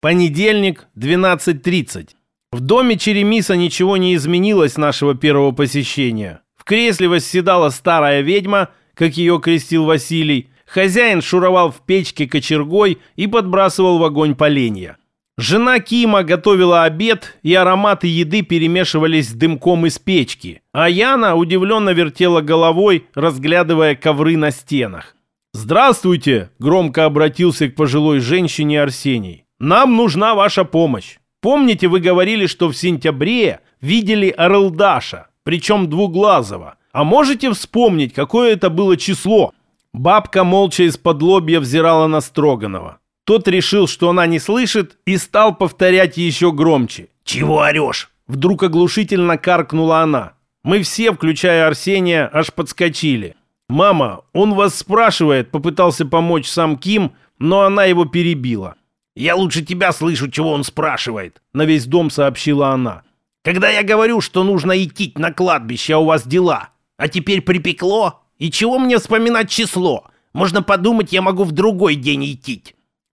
Понедельник, 12.30. В доме Черемиса ничего не изменилось нашего первого посещения. В кресле восседала старая ведьма, как ее крестил Василий. Хозяин шуровал в печке кочергой и подбрасывал в огонь поленья. Жена Кима готовила обед, и ароматы еды перемешивались с дымком из печки. А Яна удивленно вертела головой, разглядывая ковры на стенах. «Здравствуйте!» – громко обратился к пожилой женщине Арсений. Нам нужна ваша помощь. Помните, вы говорили, что в сентябре видели Орлдаша, причем двуглазого. А можете вспомнить, какое это было число? Бабка молча из-под лобья взирала на Строганова. Тот решил, что она не слышит, и стал повторять еще громче. «Чего орешь?» Вдруг оглушительно каркнула она. Мы все, включая Арсения, аж подскочили. «Мама, он вас спрашивает», попытался помочь сам Ким, но она его перебила. «Я лучше тебя слышу, чего он спрашивает», — на весь дом сообщила она. «Когда я говорю, что нужно идти на кладбище, а у вас дела, а теперь припекло, и чего мне вспоминать число? Можно подумать, я могу в другой день идти.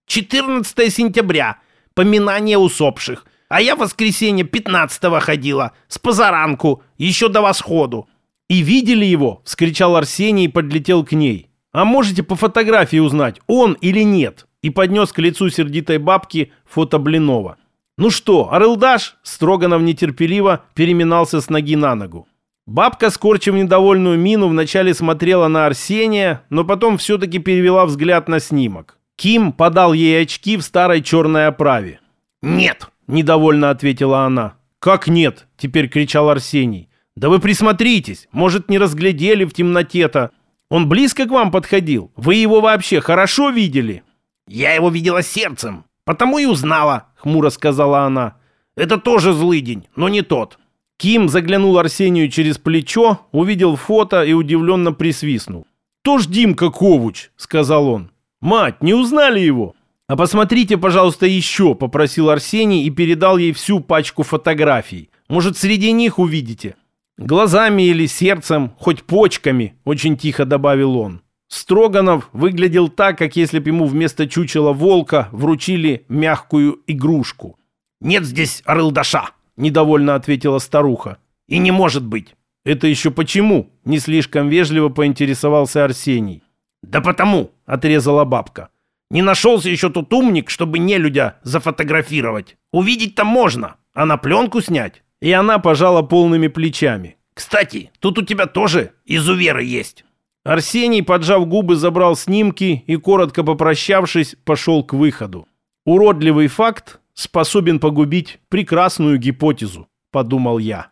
14 сентября, поминание усопших, а я в воскресенье 15 ходила, с позаранку, еще до восходу». «И видели его?» — вскричал Арсений и подлетел к ней. «А можете по фотографии узнать, он или нет?» И поднес к лицу сердитой бабки фото Блинова. «Ну что, Арылдаш?» Строганов нетерпеливо переминался с ноги на ногу. Бабка, скорчив недовольную мину, вначале смотрела на Арсения, но потом все-таки перевела взгляд на снимок. Ким подал ей очки в старой черной оправе. «Нет!» – недовольно ответила она. «Как нет?» – теперь кричал Арсений. «Да вы присмотритесь! Может, не разглядели в темноте-то? Он близко к вам подходил? Вы его вообще хорошо видели?» «Я его видела сердцем, потому и узнала», — хмуро сказала она. «Это тоже злый день, но не тот». Ким заглянул Арсению через плечо, увидел фото и удивленно присвистнул. «Тоже Димка Ковуч», — сказал он. «Мать, не узнали его?» «А посмотрите, пожалуйста, еще», — попросил Арсений и передал ей всю пачку фотографий. «Может, среди них увидите?» «Глазами или сердцем, хоть почками», — очень тихо добавил он. Строганов выглядел так, как если бы ему вместо чучела волка вручили мягкую игрушку. «Нет здесь Арылдаша!» — недовольно ответила старуха. «И не может быть!» «Это еще почему?» — не слишком вежливо поинтересовался Арсений. «Да потому!» — отрезала бабка. «Не нашелся еще тот умник, чтобы нелюдя зафотографировать. Увидеть-то можно, а на пленку снять?» И она пожала полными плечами. «Кстати, тут у тебя тоже изуверы есть». Арсений, поджав губы, забрал снимки и, коротко попрощавшись, пошел к выходу. Уродливый факт способен погубить прекрасную гипотезу, подумал я.